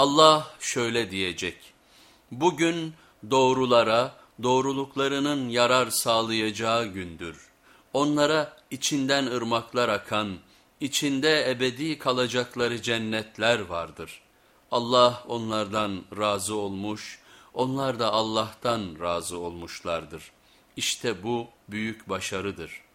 Allah şöyle diyecek, bugün doğrulara doğruluklarının yarar sağlayacağı gündür. Onlara içinden ırmaklar akan, içinde ebedi kalacakları cennetler vardır. Allah onlardan razı olmuş, onlar da Allah'tan razı olmuşlardır. İşte bu büyük başarıdır.''